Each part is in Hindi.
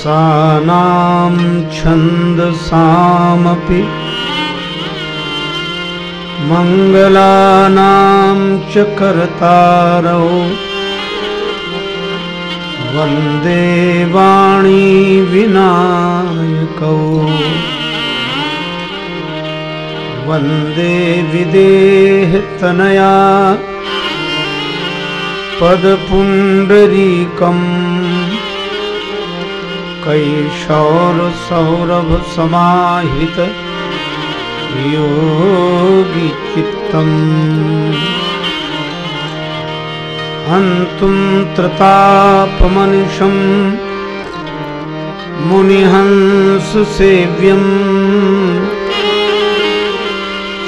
रसानां छन्दसामपि मङ्गलानां च कर्तारौ वन्दे वाणी विनायकौ वन्दे विदेहतनया पदपुण्डरीकम् कैशौरसौरभसमाहित योगिचित्तम्। हन्तुं त्रतापमनिशम् मुनिहंससेव्यम्।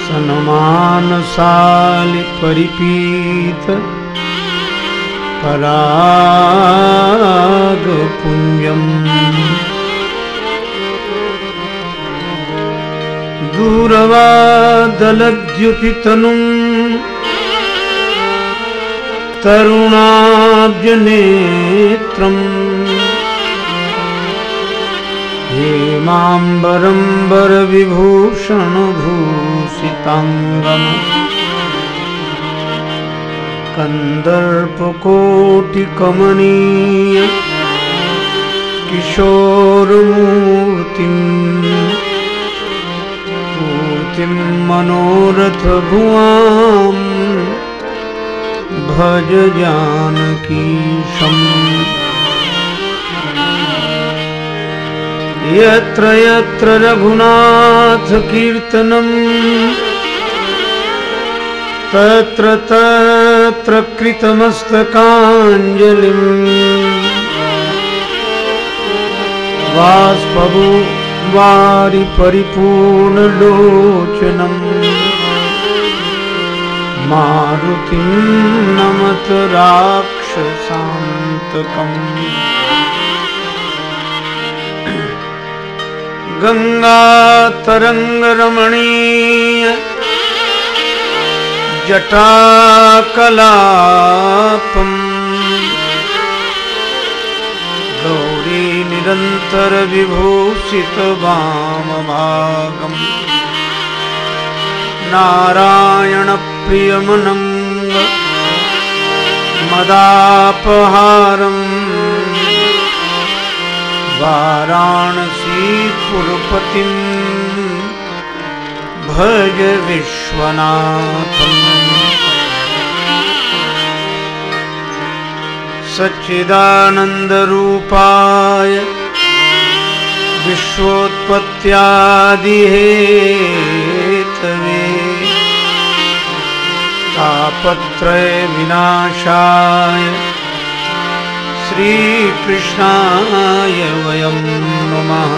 सनमानसालिपरिपीत परागपुञ्जम् दूरवादलद्युतितनुम् तरुणाब्जनेत्रम् हेमाम्बरम्बरविभूषणभूषिताङ्गम् कन्दर्पकोटिकमनीय किशोरमूर्तिम् मूर्तिं मनोरथभुवां भज जानकीशम् यत्र यत्र रघुनाथकीर्तनम् तत्र तत्र कृतमस्तकाञ्जलिम्। वास्पवो वारि परिपूर्णलोचनम् मारुतिं नमत राक्षसान्तकम् गङ्गातरङ्गरमणीय जटाकलापम् निरन्तरविभूषितवामभागम् नारायणप्रियमनङ्ग मदापहारम्। वाराणसीपुरपतिम् भज विश्वनाथम्। सच्चिदानन्दरूपाय विश्वोत्पत्त्यादिहेतवे। तापत्रयविनाशाय श्रीकृष्णाय वयं नमः।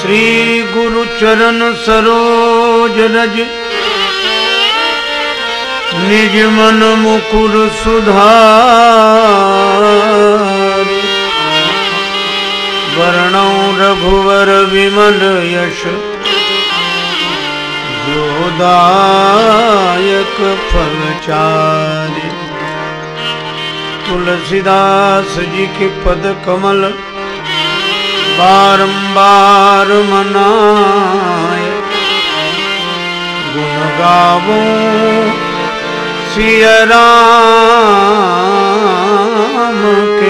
श्रीगुरुचरणसरोजरज निज वर्णौ रघुवर विमल यश। जोदायक फलचारि तुलसीदास जी के पद कमल बारंबार मनाय गुण गावों सिया राम के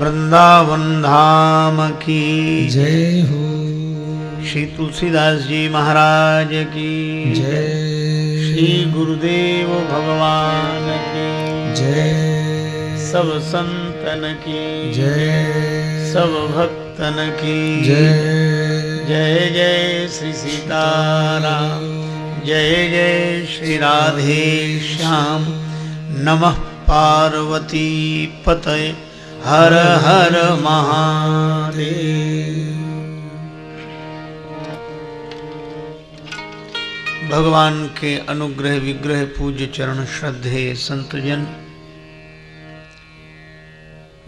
वृंदावन धाम की। जय हो। श्री तुलसीदास जी महाराज की। जय। श्री गुरुदेव भगवान की। जय। सब संतन की। जय। सब भक्तन की। जय। जय जय श्री सीताराम। जय जय श्री राधे श्याम। नमः पार्वती पतये। हर हर महादेव। भगवान के अनुग्रह विग्रह पूज्य चरण श्रद्धे संतजन,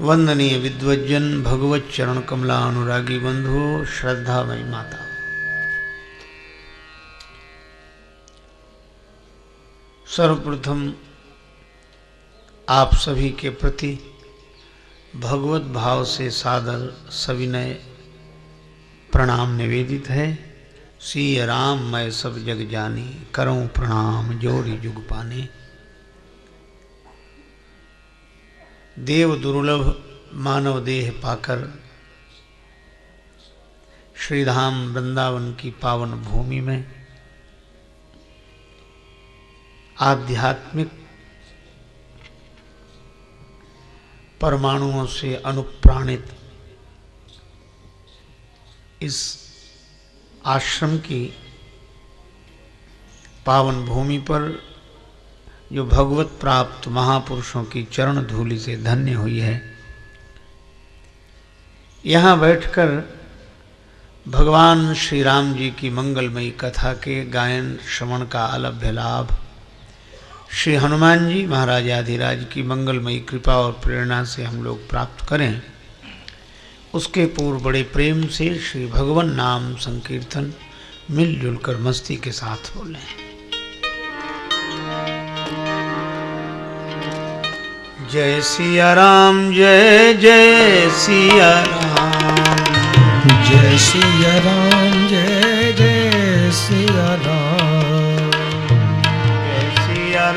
वंदनीय विद्वजन भगवत चरण कमला अनुरागी बंधु श्रद्धा मई माता। सर्वप्रथम आप सभी के प्रति भगवत भाव से सादर सविनय प्रणाम निवेदित है। सी राम, मैं सब जग जानी, करूँ प्रणाम, जोरी जुग पाने। देव दुर्लभ, मानव देह पाकर, श्रीधाम वृंदावन की पावन भूमि में, आध्यात्मिक परमाणुओं से अनुप्राणित। इस आश्रम की पावन भूमि पर जो भगवत प्राप्त महापुरुषों की चरण धूलि से धन्य हुई है, यहाँ बैठकर भगवान श्री राम जी की मंगलमयी कथा के गायन, श्रवण का अलभ्य लाभ श्री हनुमान जी, महाराज आधिराज की मंगलमयी कृपा और प्रेरणा से हम लोग प्राप्त करें। उसके पूर्व बड़े प्रेम से श्री भगवान नाम संकीर्तन, मिलजुल कर मस्ती के साथ बोलें। जय सिया राम, जय जय सिया राम। जय सिया राम, जय जय सिया राम।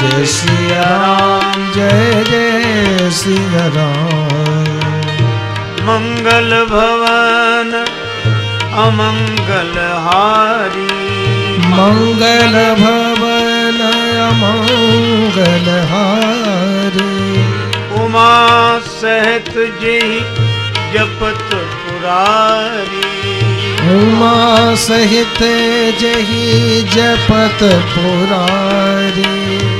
जय सिया राम जय जय सिया राम। मंगल भवन अमंगल हारी। मंगल भवन मंगल हारी। उमा सहित जी जपत पुरारी। उमा सहित जही जपत पुरारी।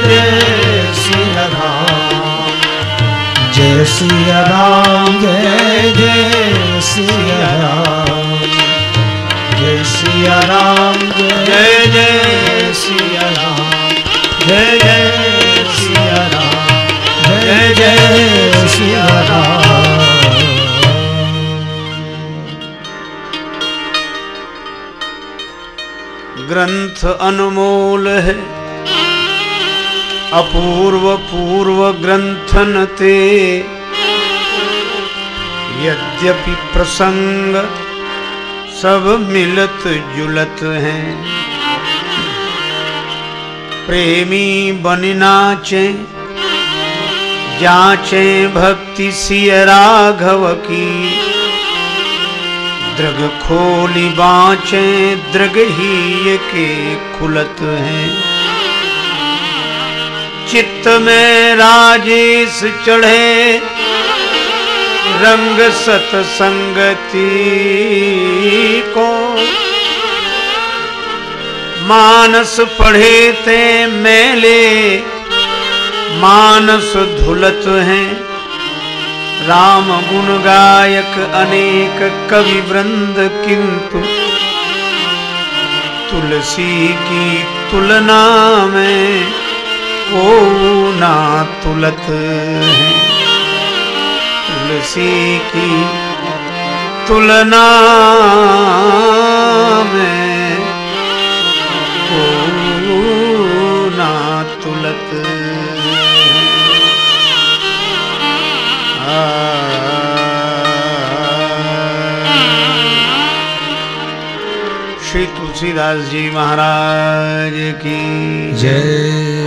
सिया राम, जय जय सिया राम। जय सिया राम, जय जय सिया राम। जय जय सिया राम, जय जय सिया राम। ग्रंथ अनमोल है, अपूर्व पूर्व ग्रंथन ते। यद्यपि प्रसंग सब मिलत जुलत हैं। प्रेमी बन नाचे, जाचे भक्ति सिय राघव की। द्रग खोली बाँचे द्रग ही के खुलत हैं। चित्त में राजेश चढ़े रंग सतसंगति को मानस पढ़े ते मेले। मानस धुलत हैं। राम गुण गायक अनेक कवि वृंद किंतु। तुलसी की तुलना में को ना तुलत है। तुलसी की तुलना में ना तुलत श्री तुलसीदास जी महाराज की जय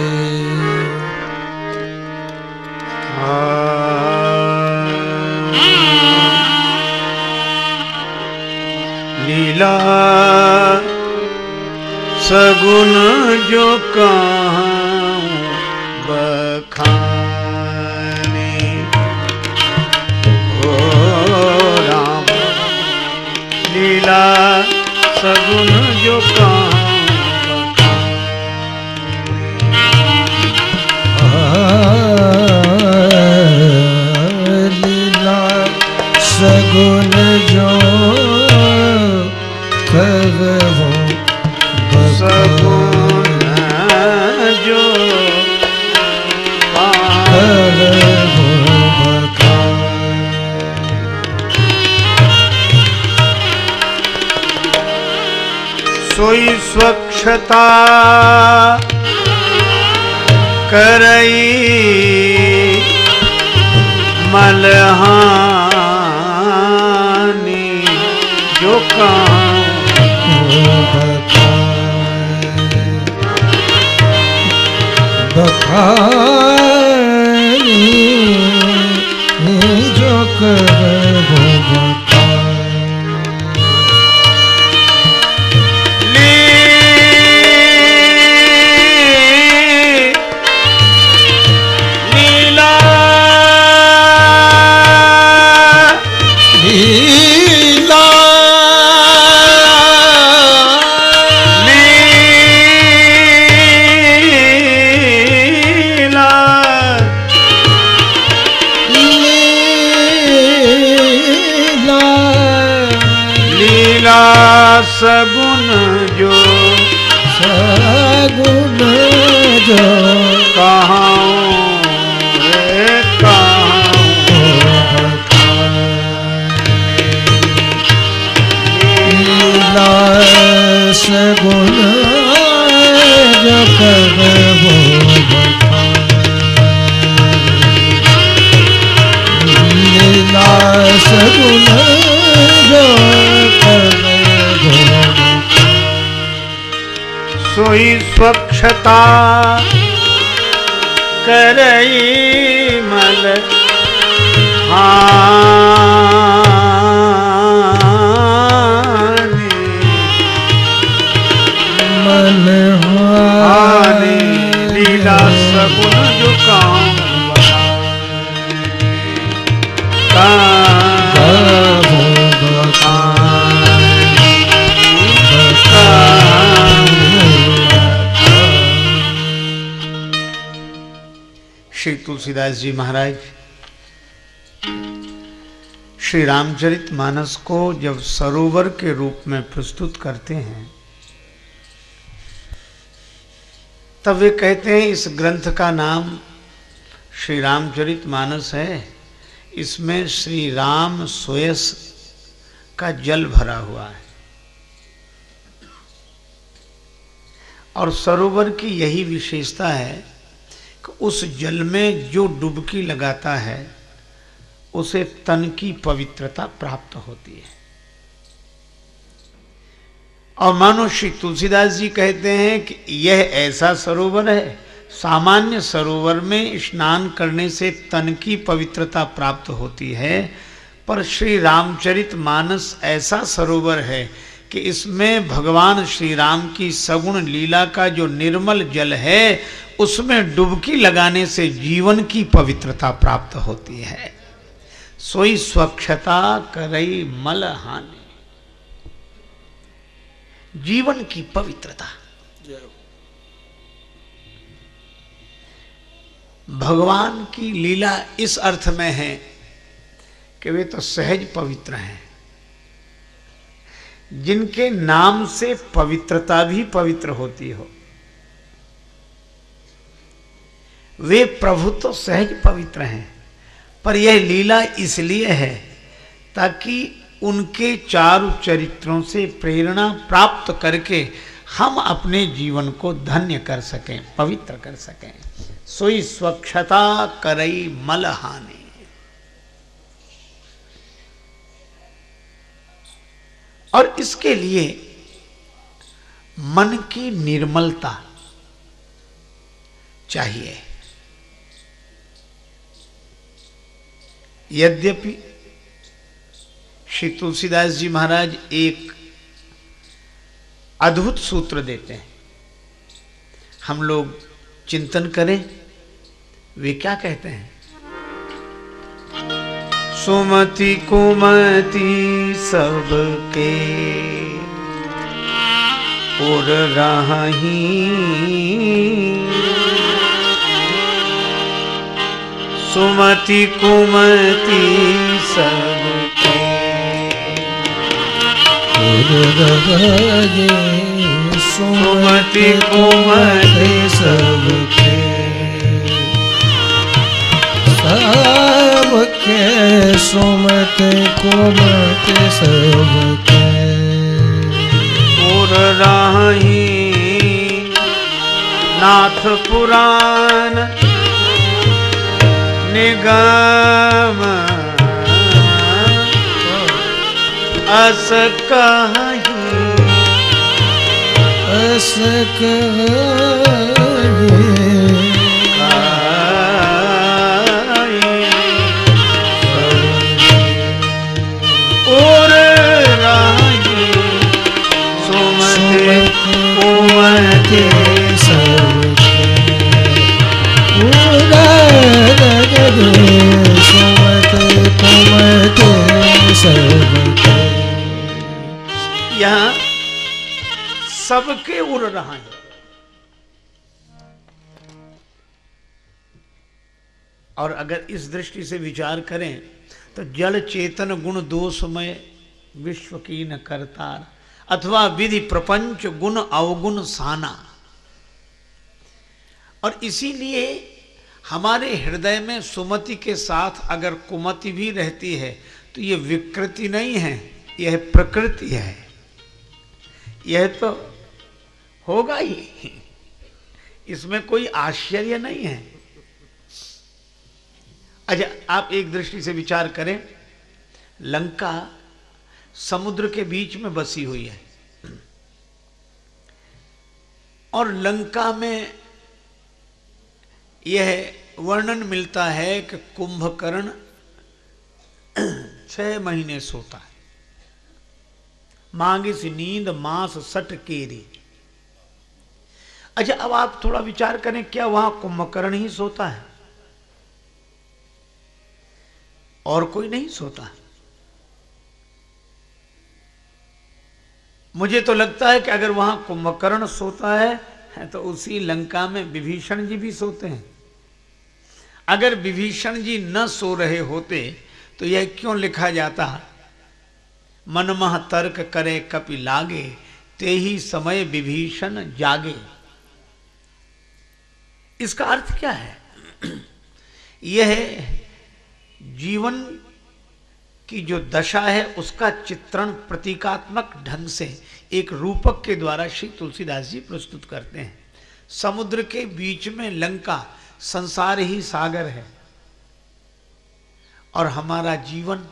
मेरा सगुन जो का करता। करई मलहा तुलसीदास जी महाराज, श्री रामचरित मानस को जब सरोवर के रूप में प्रस्तुत करते हैं, तब वे कहते हैं, इस ग्रंथ का नाम श्री रामचरित मानस है। इसमें श्री राम सोयस का जल भरा हुआ है। और सरोवर की यही विशेषता है उस जल में जो डुबकी लगाता है, उसे तन की पवित्रता प्राप्त होती है। और मानो श्री तुलसीदास जी कहते हैं कि यह ऐसा सरोवर है, सामान्य सरोवर में स्नान करने से तन की पवित्रता प्राप्त होती है, पर श्री रामचरित मानस ऐसा सरोवर है कि इसमें भगवान श्री राम की सगुण लीला का जो निर्मल जल है, उसमें डुबकी लगाने से जीवन की पवित्रता प्राप्त होती है। सोई स्वच्छता करई मल हानि। जीवन की पवित्रता। भगवान की लीला इस अर्थ में है कि वे तो सहज पवित्र हैं। जिनके नाम से पवित्रता भी पवित्र होती हो। वे प्रभु तो सहज पवित्र हैं, पर यह लीला इसलिए है ताकि उनके चारु चरित्रों से प्रेरणा प्राप्त करके हम अपने जीवन को धन्य कर सकें, पवित्र कर सकें। सोई स्वच्छता करई मल हानि। और इसके लिए मन की निर्मलता चाहिए। यद्यपि श्री तुलसीदास जी महाराज एक अद्भुत सूत्र देते हैं, हम लोग चिंतन करें, वे क्या कहते हैं? सुमति कुमति सबके। उर रही। सुमति कुमति सबके। सुमति कुमति सबके। सबके सुमति कुमति सबके। उर रही नाथ पुराण निगम। अस कहीं। अस उर यहाँ सबके उड़ रहा है। और अगर इस दृष्टि से विचार करें तो जल चेतन गुण दोषमय विश्व की न करतार, अथवा विधि प्रपंच गुण अवगुण साना। और इसीलिए हमारे हृदय में सुमति के साथ अगर कुमति भी रहती है तो ये विकृति नहीं है, यह प्रकृति है। यह तो होगा ही। इसमें कोई आश्चर्य नहीं है। अच्छा आप एक दृष्टि से विचार करें। लंका समुद्र के बीच में बसी हुई है। और लंका में यह वर्णन मिलता है कि कुंभकर्ण छह महीने सोता है। मांगिस नींद, मांस सट केरी अच्छा अब आप थोड़ा विचार करें, क्या वहाँ कुंभकर्ण ही सोता है? और कोई नहीं सोता? मुझे तो लगता है कि अगर वहाँ कुंभकर्ण सोता है तो उसी लंका में विभीषण जी भी सोते हैं। अगर विभीषण जी न सो रहे होते तो यह क्यों लिखा जाता? मनमह तर्क करे कपि लागे ते ही समय विभीषण जागे। इसका अर्थ क्या है? यह जीवन की जो दशा है, उसका चित्रण प्रतीकात्मक ढंग से एक रूपक के द्वारा श्री तुलसीदास जी प्रस्तुत करते हैं। समुद्र के बीच में लंका, संसार ही सागर है। और हमारा जीवन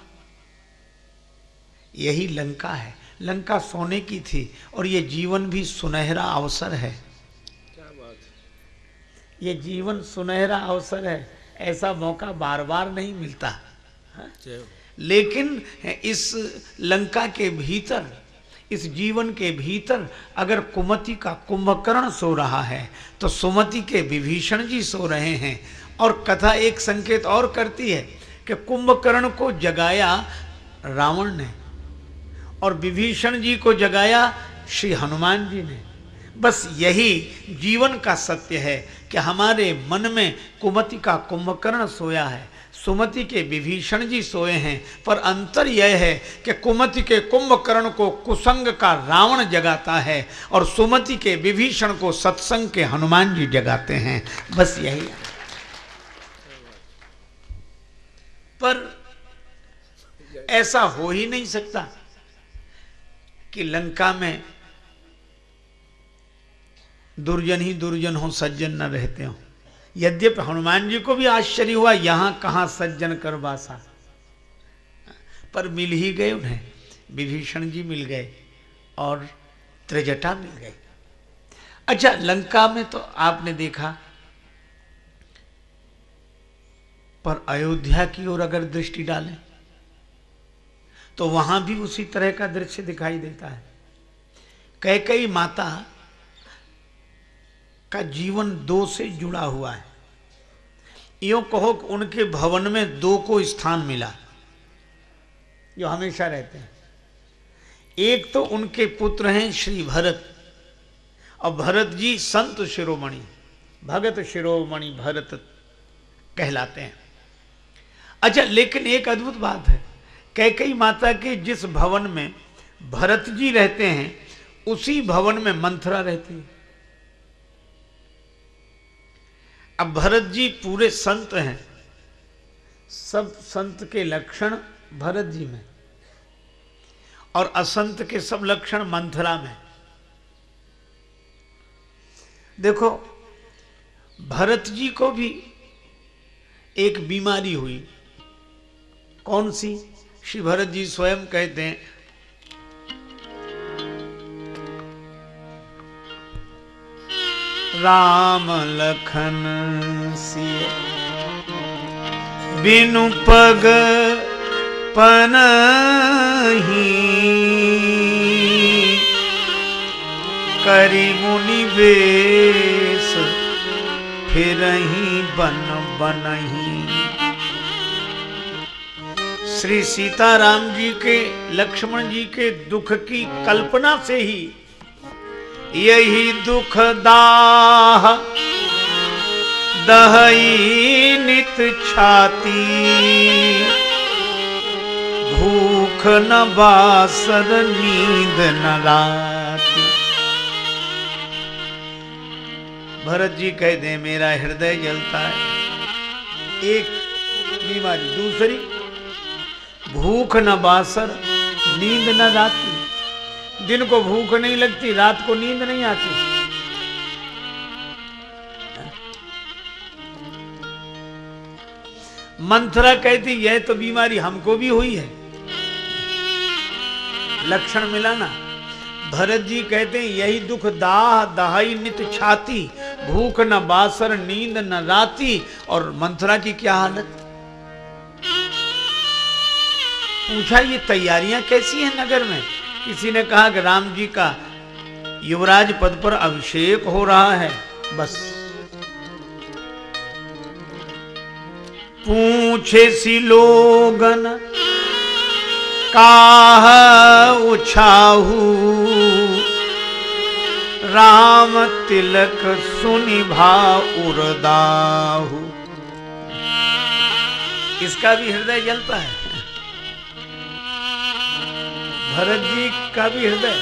यही लंका है। लंका सोने की थी और ये जीवन भी सुनहरा अवसर है। क्या बात ये जीवन सुनहरा अवसर है ऐसा मौका बार बार नहीं मिलता। हाँ? लेकिन इस लंका के भीतर इस जीवन के भीतर अगर कुमति का कुंभकर्ण सो रहा है तो सुमति के विभीषण जी सो रहे हैं और कथा एक संकेत और करती है। कि कुंभकर्ण को जगाया रावण ने और विभीषण जी को जगाया श्री हनुमान जी ने। बस यही जीवन का सत्य है कि हमारे मन में कुमति का कुंभकर्ण सोया है, सुमति के विभीषण जी सोए हैं, पर अंतर यह है कि कुमति के कुंभकर्ण को कुसंग का रावण जगाता है और सुमति के विभीषण को सत्संग के हनुमान जी जगाते हैं। बस यही है। पर ऐसा हो ही नहीं सकता कि लंका में दुर्जन ही दुर्जन हो, सज्जन न रहते हो। यद्यपि हनुमान जी को भी आश्चर्य हुआ, यहाँ कहाँ सज्जन कर बासा। पर मिल ही गए उन्हें, विभीषण जी मिल गए और त्रिजटा मिल गए। अच्छा लंका में तो आपने देखा पर अयोध्या की ओर अगर दृष्टि डालें तो वहाँ भी उसी तरह का दृश्य दिखाई देता है। कई कई माता का जीवन दो से जुड़ा हुआ है। यो कहो कि उनके भवन में दो को स्थान मिला। जो हमेशा रहते हैं। एक तो उनके पुत्र हैं श्री भरत, और भरत जी संत शिरोमणि, भगत शिरोमणि भरत कहलाते हैं। अच्छा लेकिन एक अद्भुत बात है। कैकई माता के जिस भवन में भरत जी रहते हैं, उसी भवन में मंथरा रहती है। अब भरत जी पूरे संत हैं। सब संत के लक्षण भरत जी में। और असंत के सब लक्षण मंथरा में। देखो, भरत जी को भी एक बीमारी हुई। कौन सी? श्री भरत जी स्वयं कहते हैं। राम लखन बिनु पग पनही। करी मुनि बेस फिर ही बन बनही। श्री सीताराम जी के, लक्ष्मण जी के दुख की कल्पना से ही यही दुख दाह दही नित छाती। भूख न बासर, नींद न राती। भरत जी कह दे, मेरा हृदय जलता है। एक बीमारी, दूसरी भूख न बासर, नींद न राती। दिन को भूख नहीं लगती, रात को नींद नहीं आती। मंथरा कहती, यह तो बीमारी हमको भी हुई है। लक्षण मिला ना भरत जी कहते हैं, यही दुख दाह, दहाई नित छाती, भूख न बासर, नींद न राती। और मंथरा की क्या हालत? पूछा, ये तैयारियाँ कैसी हैं नगर में? किसी ने कहा, कि राम जी का युवराज पद पर अभिषेक हो रहा है। बस। पूछे सी लोगन, काह उछाहू? राम तिलक सुनि भा उर्दाहू। इसका भी हृदय जलता है। भरत जी का भी हृदय,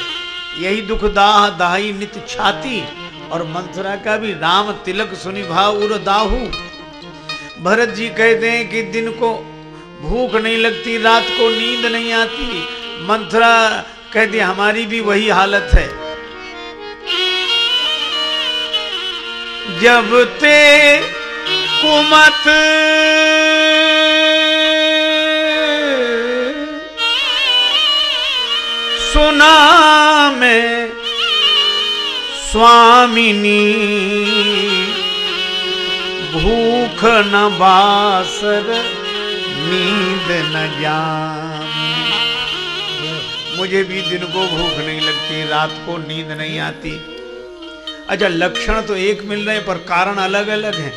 यही दुख दाह, दाही नित छाती, और मंथरा का भी राम तिलक सुनि भा उर्दाहू भरत जी कहते हैं कि दिन को भूख नहीं लगती, रात को नींद नहीं आती। मंथरा कहती, हमारी भी वही हालत है। जब ते कुमत सुना में स्वामिनी, भूख न बासर, नींद न जान मुझे भी दिन को भूख नहीं लगती, रात को नींद नहीं आती। अच्छा लक्षण तो एक मिल रहे पर कारण अलग अलग हैं।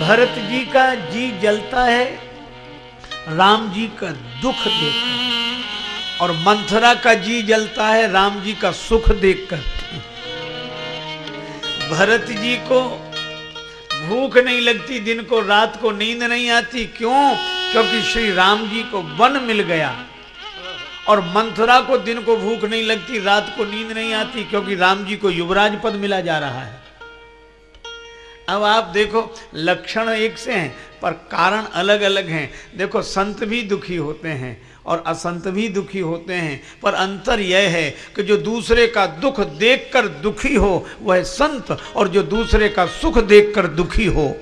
भरत जी का जी जलता है राम जी का दुख देखकर और मंथरा का जी जलता है, राम जी का सुख देखकर। भरत जी को भूख नहीं लगती, दिन को, रात को नींद नहीं आती। क्यों? क्योंकि श्री राम जी को वन मिल गया। और मंथरा को दिन को भूख नहीं लगती, रात को नींद नहीं आती, क्योंकि राम जी को युवराज पद मिला जा रहा है। अब आप देखो, लक्षण एक से हैं, पर कारण अलग अलग हैं। देखो, संत भी दुखी होते हैं और असंत भी दुखी होते हैं, पर अंतर यह है कि जो दूसरे का दुख देखकर दुखी हो, वह संत, और जो दूसरे का सुख देखकर दुखी हो।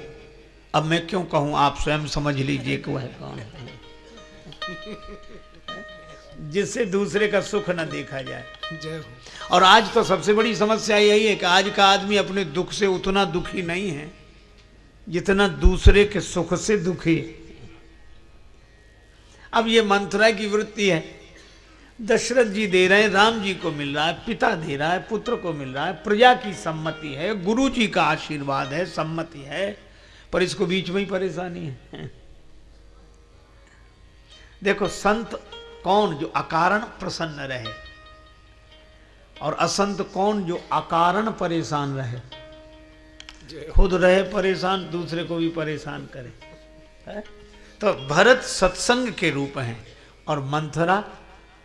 अब मैं क्यों कहूँ, आप स्वयं समझ लीजिए कि वह कौन है? जिससे दूसरे का सुख न देखा जाए। जय हो। और आज तो सबसे बड़ी समस्या यही है कि आज का आदमी अपने दुख से उतना दुखी नहीं है, जितना दूसरे के सुख से दुखी है। अब ये मंत्रा की वृत्ति है। दशरथ जी दे रहे हैं, राम जी को मिल रहा है, पिता दे रहा है, पुत्र को मिल रहा है, प्रजा की सम्मति है, गुरु जी का आशीर्वाद है, सम्मति है, पर इसको बीच में ही परेशानी है। देखो, संत कौन जो अकारण प्रसन्न रहे? और असंत कौन जो अकारण परेशान रहे? खुद रहे परेशान दूसरे को भी परेशान करे। है? तो भरत सत्संग के रूप हैं और मंथरा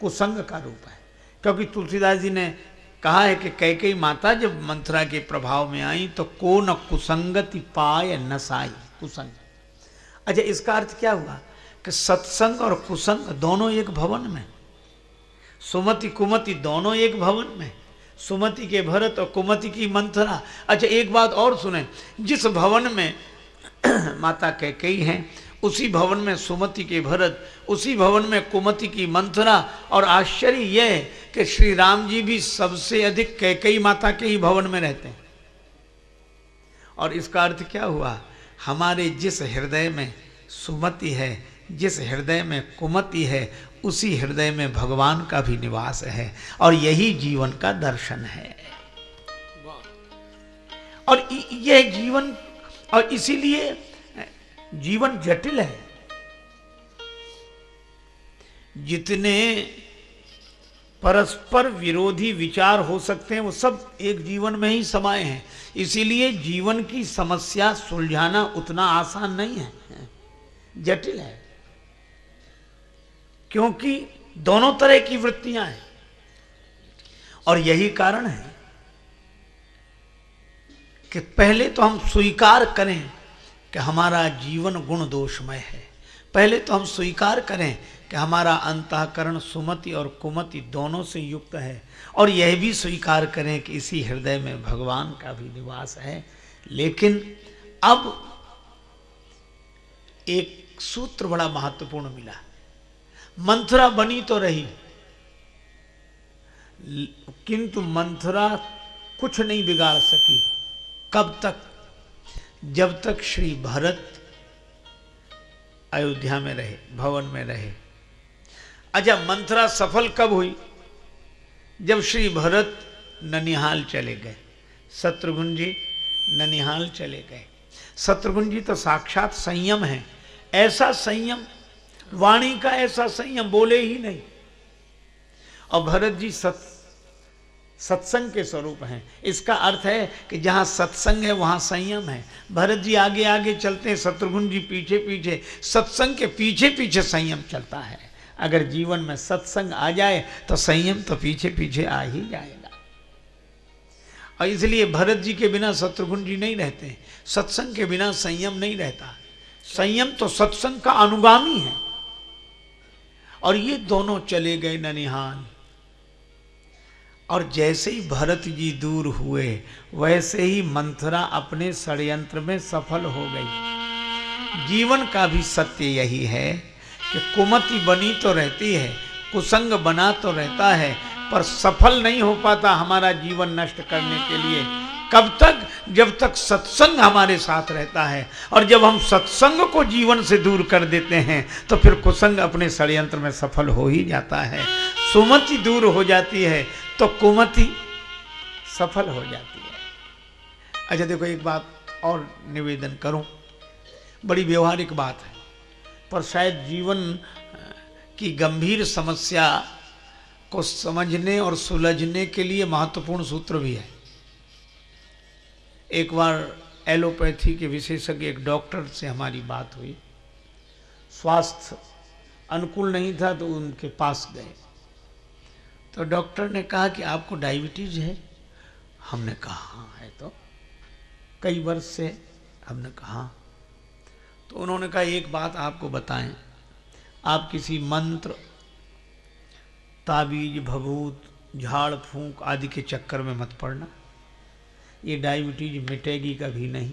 कुसंग का रूप है। क्योंकि तुलसीदास जी ने कहा है कि कई कई माता जब मंथरा के प्रभाव में आई तो को न कुसंगति पाय नसाई कुसंग। अच्छा इसका अर्थ क्या हुआ? कि सत्संग और कुसंग दोनों एक भवन में। सुमति कुमति दोनों एक भवन में। सुमति के भरत और कुमति की मंथरा अच्छा एक बात और सुने। जिस भवन में माता कैकई हैं, उसी भवन में सुमति के भरत, उसी भवन में कुमति की मंथरा और आश्चर्य यह कि श्री राम जी भी सबसे अधिक कैकई माता के ही भवन में रहते हैं। और इसका अर्थ क्या हुआ? हमारे जिस हृदय में सुमति है, जिस हृदय में कुमति है उसी हृदय में भगवान का भी निवास है और यही जीवन का दर्शन है। और यह जीवन, और इसीलिए जीवन जटिल है। जितने परस्पर विरोधी विचार हो सकते हैं, वो सब एक जीवन में ही समाये हैं। इसीलिए जीवन की समस्या सुलझाना उतना आसान नहीं है। जटिल है। क्योंकि दोनों तरह की वृत्तियाँ हैं। और यही कारण है कि पहले तो हम स्वीकार करें कि हमारा जीवन गुण दोषमय है। पहले तो हम स्वीकार करें कि हमारा अंतकरण सुमति और कुमति दोनों से युक्त है और यह भी स्वीकार करें कि इसी हृदय में भगवान का भी निवास है। लेकिन अब एक सूत्र बड़ा महत्वपूर्ण मिला। मंथरा बनी तो रही। किंतु मंथरा कुछ नहीं बिगाड़ सकी। कब तक? जब तक श्री भरत अयोध्या में रहे, भवन में रहे। अच्छा मंथरा सफल कब हुई? जब श्री भरत ननिहाल चले गए। शत्रुघ्न जी ननिहाल चले गए। शत्रुघ्न जी तो साक्षात संयम है। ऐसा संयम वाणी का ऐसा संयम बोले ही नहीं। और भरत जी सत, सत्संग के स्वरूप हैं। इसका अर्थ है कि जहाँ सत्संग है, वहाँ संयम है। भरत जी आगे आगे चलते हैं, शत्रुघ्न जी पीछे पीछे। सत्संग के पीछे पीछे संयम चलता है। अगर जीवन में सत्संग आ जाए तो संयम तो पीछे पीछे आ ही जाएगा। और इसलिए भरत जी के बिना शत्रुघ्न जी नहीं रहते। सत्संग के बिना संयम नहीं रहता। संयम तो सत्संग का अनुगामी है। और ये दोनों चले गए ननिहाल। और जैसे ही भरत जी दूर हुए, वैसे ही मंथरा अपने षड्यंत्र में सफल हो गई। जीवन का भी सत्य यही है कि कुमति बनी तो रहती है, कुसंग बना तो रहता है, पर सफल नहीं हो पाता हमारा जीवन नष्ट करने के लिए। कब तक? जब तक सत्संग हमारे साथ रहता है। और जब हम सत्संग को जीवन से दूर कर देते हैं तो फिर कुसंग अपने षड्यंत्र में सफल हो ही जाता है। सुमति दूर हो जाती है तो कुमति सफल हो जाती है। अच्छा देखो, एक बात और निवेदन करूँ। बड़ी व्यवहारिक बात है, पर शायद जीवन की गंभीर समस्या को समझने और सुलझने के लिए महत्वपूर्ण सूत्र भी है। एक बार एलोपैथी के विशेषज्ञ एक डॉक्टर से हमारी बात हुई। स्वास्थ्य अनुकूल नहीं था तो उनके पास गए। तो डॉक्टर ने कहा कि आपको डायबिटीज़ है? हमने कहा हाँ है तो। कई वर्ष से हमने कहा। तो उन्होंने कहा, एक बात आपको बताएँ। आप किसी मंत्र, ताबीज भभूत झाड़, फूंक आदि के चक्कर में मत पड़ना। ये डायबिटीज़ मिटेगी कभी नहीं।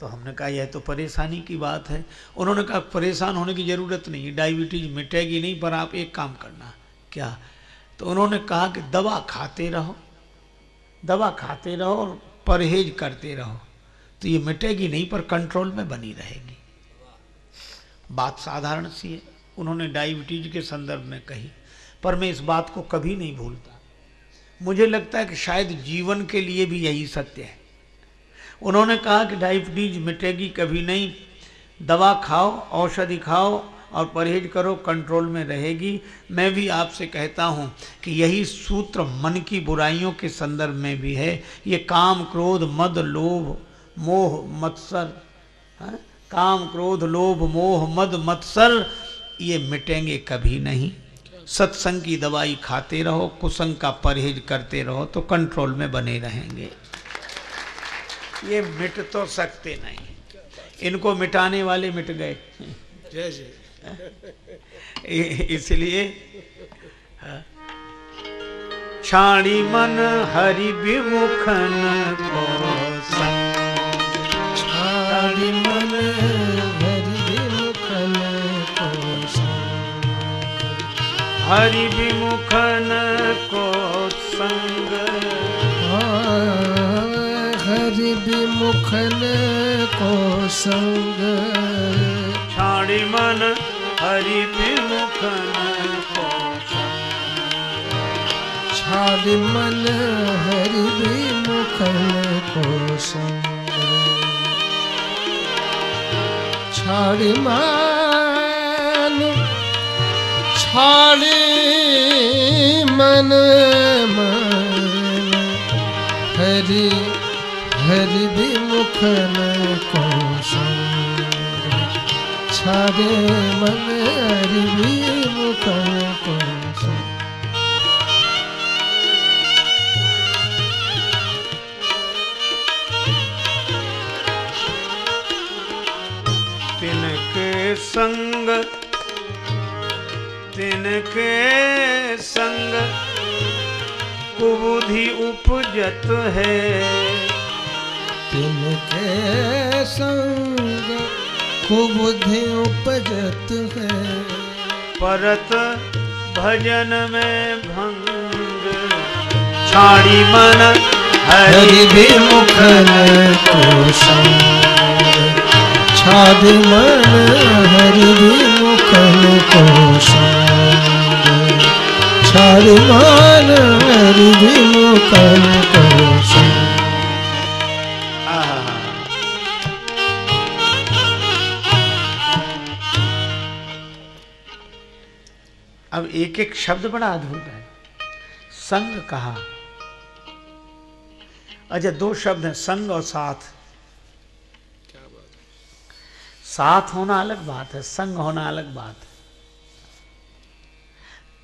तो हमने कहा, यह तो परेशानी की बात है। उन्होंने कहा, परेशान होने की ज़रूरत नहीं डायबिटीज़ मिटेगी नहीं, पर आप एक काम करना। क्या? तो उन्होंने कहा कि दवा खाते रहो, दवा खाते रहो और परहेज करते रहो। तो ये मिटेगी नहीं, पर कंट्रोल में बनी रहेगी। बात साधारण सी है, उन्होंने डायबिटीज़ के संदर्भ में कही, पर मैं इस बात को कभी नहीं भूलता। मुझे लगता है कि शायद जीवन के लिए भी यही सत्य है। उन्होंने कहा कि डायबिटीज़ मिटेगी कभी नहीं। दवा खाओ, औषधि खाओ और परहेज करो, कंट्रोल में रहेगी। मैं भी आपसे कहता हूँ कि यही सूत्र मन की बुराइयों के संदर्भ में भी है। ये काम, क्रोध, मद, लोभ, मोह, मत्सर, है? काम, क्रोध, लोभ, मोह, मद, मत्सर, ये मिटेंगे कभी नहीं। सत्संग की दवाई खाते रहो कुसंग का परहेज करते रहो तो कंट्रोल में बने रहेंगे। ये मिट तो सकते नहीं। इनको मिटाने वाले मिट गए। इसलिए छाड़ी मन हरि विमुखन को छाड़ी मन हरि विमुखन को संग। हरि विमुखन को संग। छाड़ी मन हरि विमुखन को छाड़ी मन हरि विमुखन को संग। छाड़ी मान हारे मन मन हरि हरि विमुखन को मन हरि विमुखन को संग तिनके संग कुबुधि उपजत है। तिनके संग कुबुद्धि उपजत है। परत भजन में भंग छाड़ी मन हरि संग छादि मन हरि विमुखन को संग मन अब एक एक शब्द बड़ा अद्भुत है। संग कहा। अच्छा दो शब्द हैं संग और साथ। क्या बात साथ होना अलग बात है संग होना अलग बात है।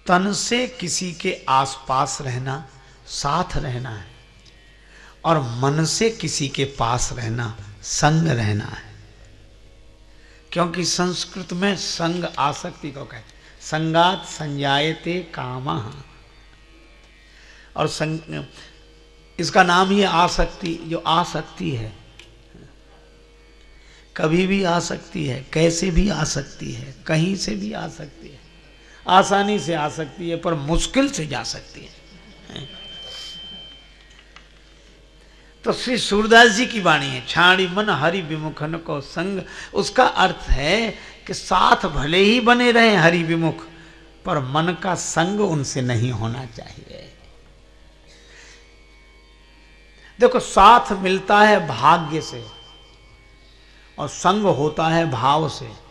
तन से किसी के आसपास रहना, साथ रहना है। और मन से किसी के पास रहना, संग रहना है। क्योंकि संस्कृत में संग आसक्ति को कहते संगात संजायते काम। और संग, इसका नाम ही आसक्ति, जो आसक्ति है। कभी भी आ सकती है, कैसे भी आ सकती है, कहीं से भी आ सकती है। आसानी से आ सकती है, पर मुश्किल से जा सकती है। तो श्री सूरदास जी की वाणी है, छाणी मन हरि विमुखन को संग। उसका अर्थ है कि साथ भले ही बने रहे हरि विमुख, पर मन का संग उनसे नहीं होना चाहिए। देखो, साथ मिलता है भाग्य से और संग होता है भाव से।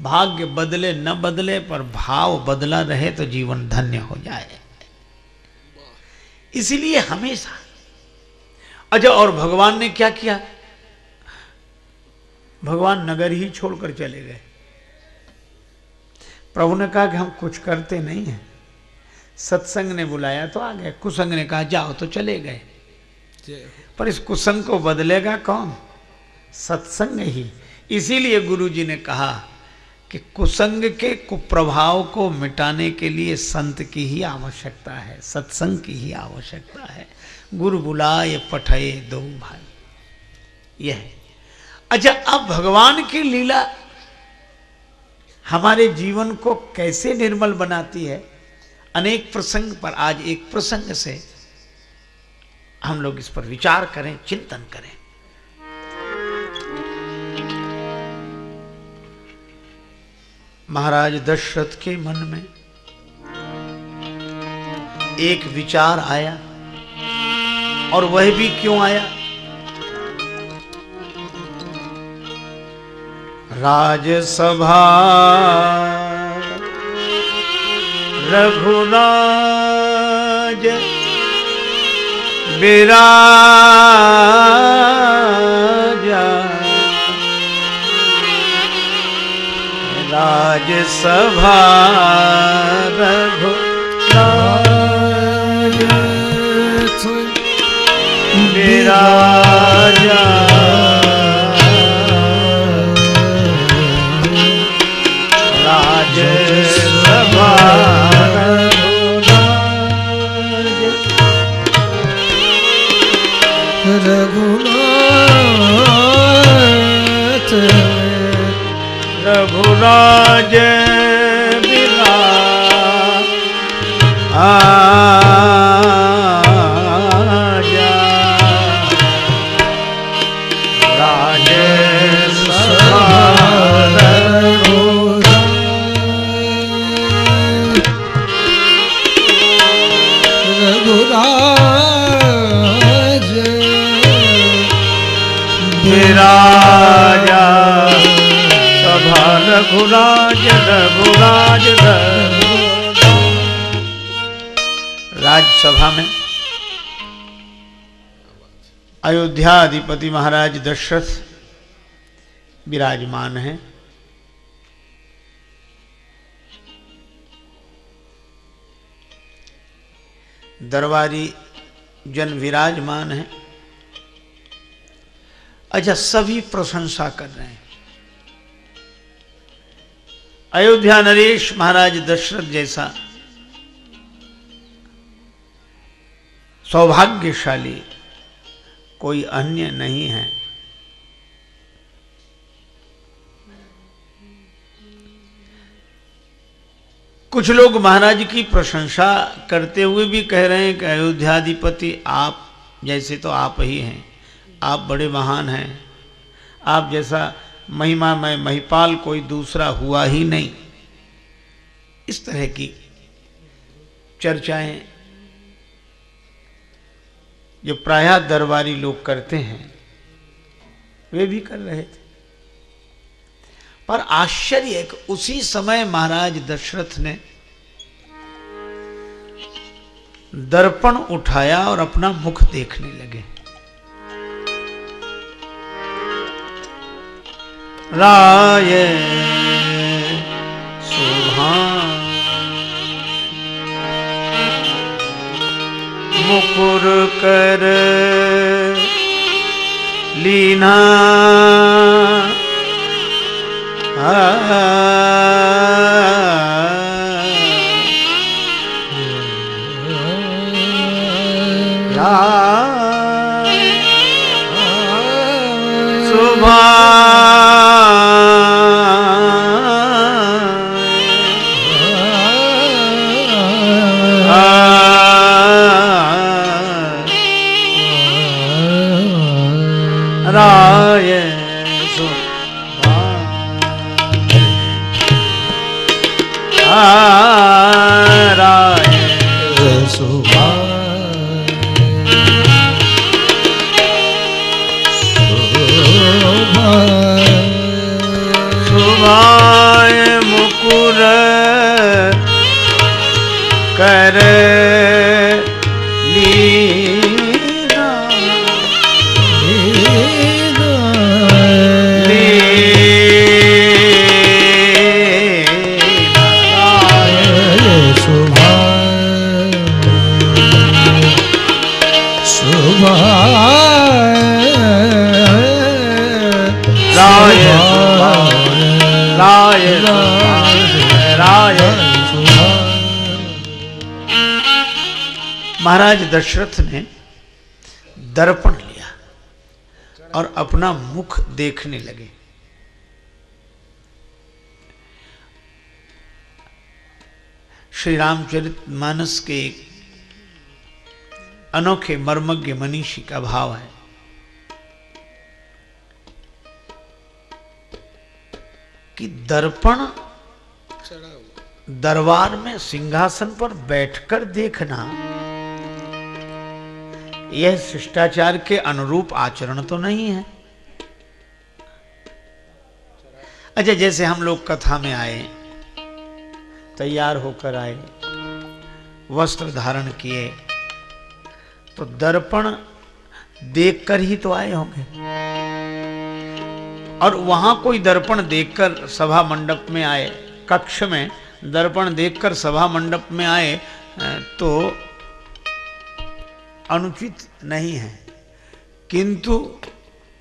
भाग्य बदले न बदले पर भाव बदला रहे तो जीवन धन्य हो जाए। इसीलिए हमेशा अच्छा और भगवान ने क्या किया? भगवान नगर ही छोड़कर चले गए। प्रभु ने कहा कि हम कुछ करते नहीं हैं। सत्संग ने बुलाया तो आ गए। कुसंग ने कहा जाओ तो चले गए। पर इस कुसंग को बदलेगा कौन? सत्संग ही। इसीलिए गुरु जी ने कहा कि कुसंग के कुप्रभाव को मिटाने के लिए संत की ही आवश्यकता है, सत्संग की ही आवश्यकता है। गुरु बुलाए पठये दो भाई। यह अच्छा अब भगवान की लीला हमारे जीवन को कैसे निर्मल बनाती है? अनेक प्रसंग पर आज एक प्रसंग से हम लोग इस पर विचार करें, चिंतन करें। महाराज दशरथ के मन में एक विचार आया और वह भी क्यों आया? राजसभा रघुराज विराजा राजसभा रघुराज विराजा रघुराज रघुनाथ। रघुराज बिरा आजा रघुराज रघुराज। राज्यसभा में अयोध्या अधिपति महाराज दशरथ विराजमान हैं। दरबारी जन विराजमान है। अच्छा सभी प्रशंसा कर रहे हैं। अयोध्या नरेश महाराज दशरथ जैसा सौभाग्यशाली कोई अन्य नहीं है। कुछ लोग महाराज की प्रशंसा करते हुए भी कह रहे हैं कि अयोध्याधिपति आप जैसे तो आप ही हैं। आप बड़े महान हैं। आप जैसा महिमा में महिपाल कोई दूसरा हुआ ही नहीं। इस तरह की चर्चाएँ जो प्राय दरबारी लोग करते हैं, वे भी कर रहे थे। पर आश्चर्य उसी समय महाराज दशरथ ने दर्पण उठाया और अपना मुख देखने लगे। राय। शोभा मुकुर कर लीना। राय महाराज दशरथ ने दर्पण लिया और अपना मुख देखने लगे। श्री रामचरित मानस के एक अनोखे मर्मज्ञ मनीषी का भाव है। कि दर्पण दरबार में सिंहासन पर बैठकर देखना यह शिष्टाचार के अनुरूप आचरण तो नहीं है। अच्छा जैसे हम लोग कथा में आए, तैयार होकर आए, वस्त्र धारण किए तो दर्पण देखकर ही तो आए होंगे। और वहाँ कोई दर्पण देखकर सभा मंडप में आए, कक्ष में दर्पण देखकर सभा मंडप में आए तो अनुचित नहीं है। किंतु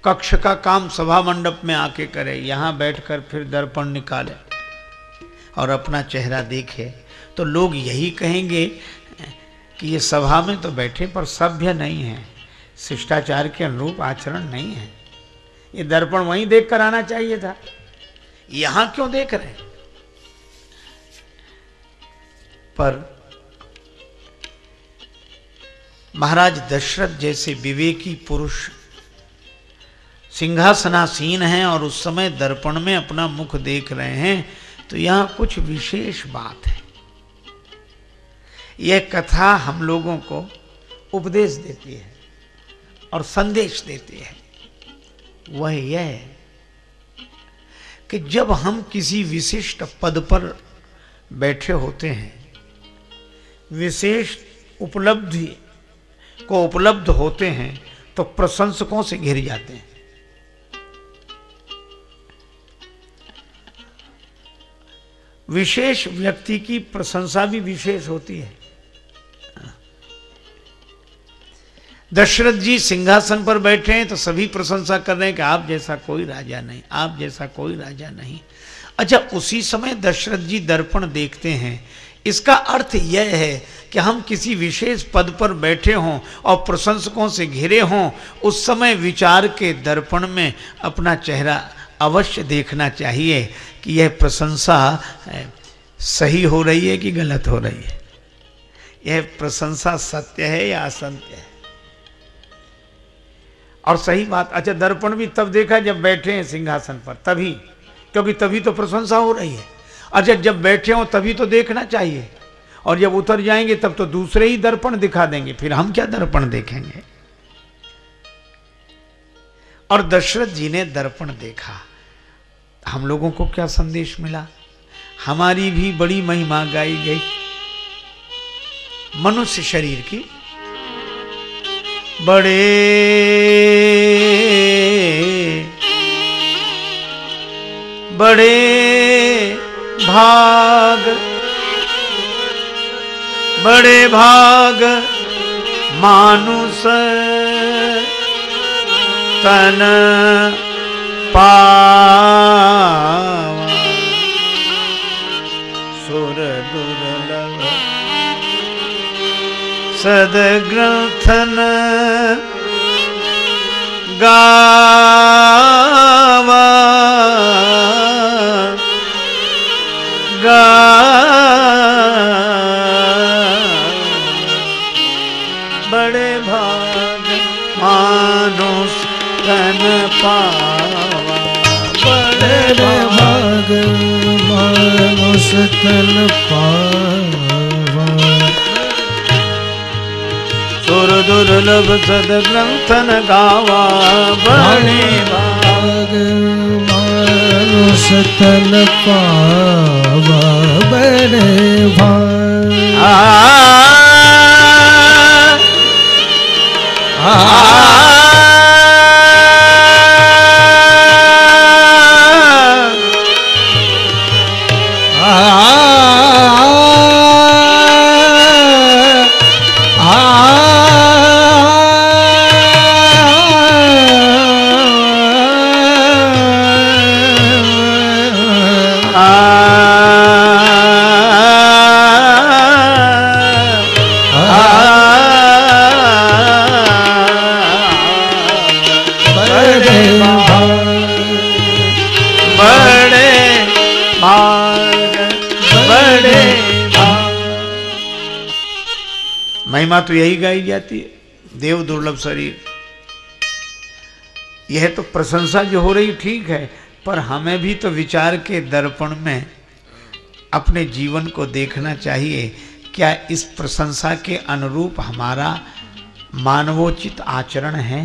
कक्ष का काम सभा मंडप में आके करे, यहाँ बैठकर फिर दर्पण निकाले और अपना चेहरा देखे। तो लोग यही कहेंगे कि ये सभा में तो बैठे पर सभ्य नहीं है, शिष्टाचार के अनुरूप आचरण नहीं है। ये दर्पण वहीं देख कर आना चाहिए था। यहाँ क्यों देख रहे पर महाराज दशरथ जैसे विवेकी पुरुष सिंहासनासीन हैं और उस समय दर्पण में अपना मुख देख रहे हैं तो यहाँ कुछ विशेष बात है। यह कथा हम लोगों को उपदेश देती है और संदेश देती है। वह यह है कि जब हम किसी विशिष्ट पद पर बैठे होते हैं, विशेष उपलब्धि को उपलब्ध होते हैं तो प्रशंसकों से घिर जाते हैं। विशेष व्यक्ति की प्रशंसा भी विशेष होती है। दशरथ जी सिंहासन पर बैठे हैं तो सभी प्रशंसा कर रहे हैं कि आप जैसा कोई राजा नहीं, आप जैसा कोई राजा नहीं। अच्छा उसी समय दशरथ जी दर्पण देखते हैं। इसका अर्थ यह है कि हम किसी विशेष पद पर बैठे हों और प्रशंसकों से घिरे हों, उस समय विचार के दर्पण में अपना चेहरा अवश्य देखना चाहिए कि यह प्रशंसा सही हो रही है कि गलत हो रही है। यह प्रशंसा सत्य है या असत्य है? और सही बात अच्छा दर्पण भी तब देखा जब बैठे हैं सिंहासन पर, तभी, क्योंकि तभी तो प्रशंसा हो रही है। अच्छा जब बैठे हो तभी तो देखना चाहिए। और जब उतर जाएँगे, तब तो दूसरे ही दर्पण दिखा देंगे। फिर हम क्या दर्पण देखेंगे? और दशरथ जी ने दर्पण देखा। हम लोगों को क्या संदेश मिला? हमारी भी बड़ी महिमा गाई गई। मनुष्य शरीर की बड़े बड़े भाग बड़े भाग मानुष तन पावा। सुर दुर्लभ। सदग्रंथन गावा। गा बड़े भाग मानुष तन पावा। बड़े भाग मानुष तन पावा। सुर दुर्लभ सद ग्रंथन गावा। बड़े भाग मानुष तन पावा। बड़े भाग। आ आ महिमा तो यही गाई जाती है, देव दुर्लभ शरीर। यह तो प्रशंसा जो हो रही ठीक है, पर हमें भी तो विचार के दर्पण में अपने जीवन को देखना चाहिए, क्या इस प्रशंसा के अनुरूप हमारा मानवोचित आचरण है?